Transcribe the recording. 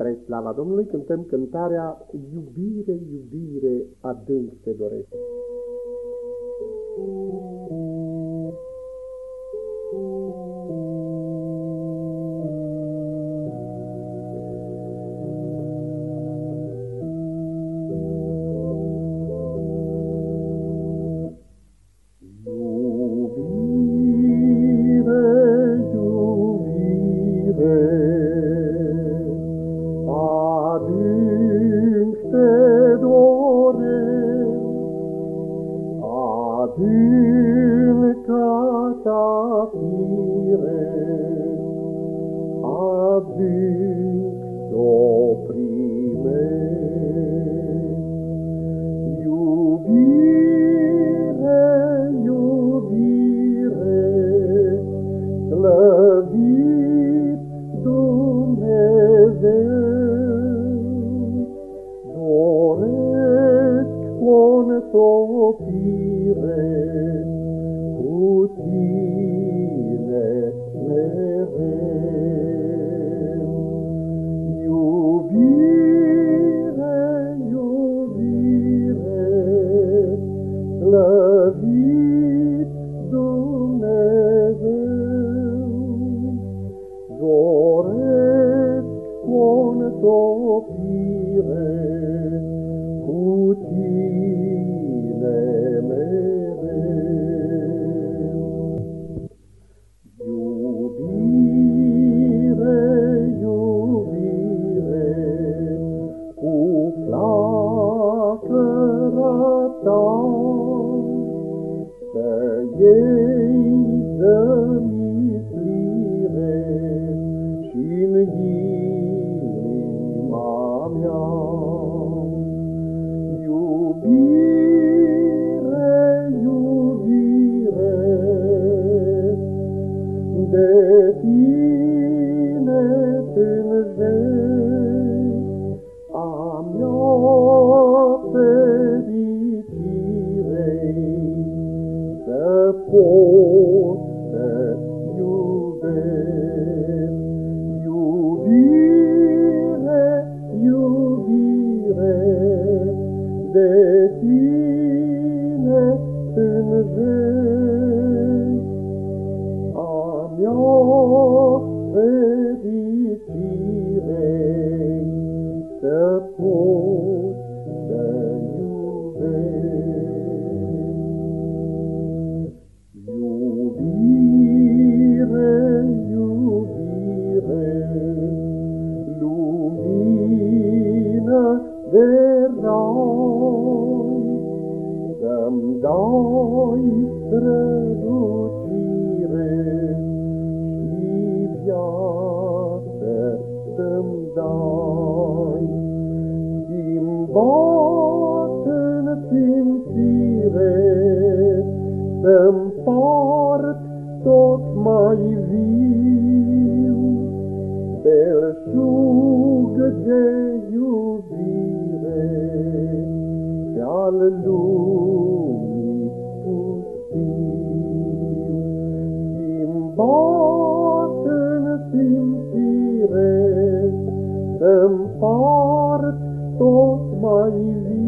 Spre slava Domnului cântăm cântarea Iubire, iubire, adânc te doresc. Adâncata fire, adânc conțopire, ei zămislire și-n inima mea. Iubire, iubire, de tine pot să iubesc. Iubire, iubire, de tine tânjesc. De rai, Să-mi dai strălucire și viață să-mi dai. Schimbat în simțire, Să-mi part tot mai viu, Belșug de al lumii pustiu, schimbat în simțire, să-mi tot mai vii.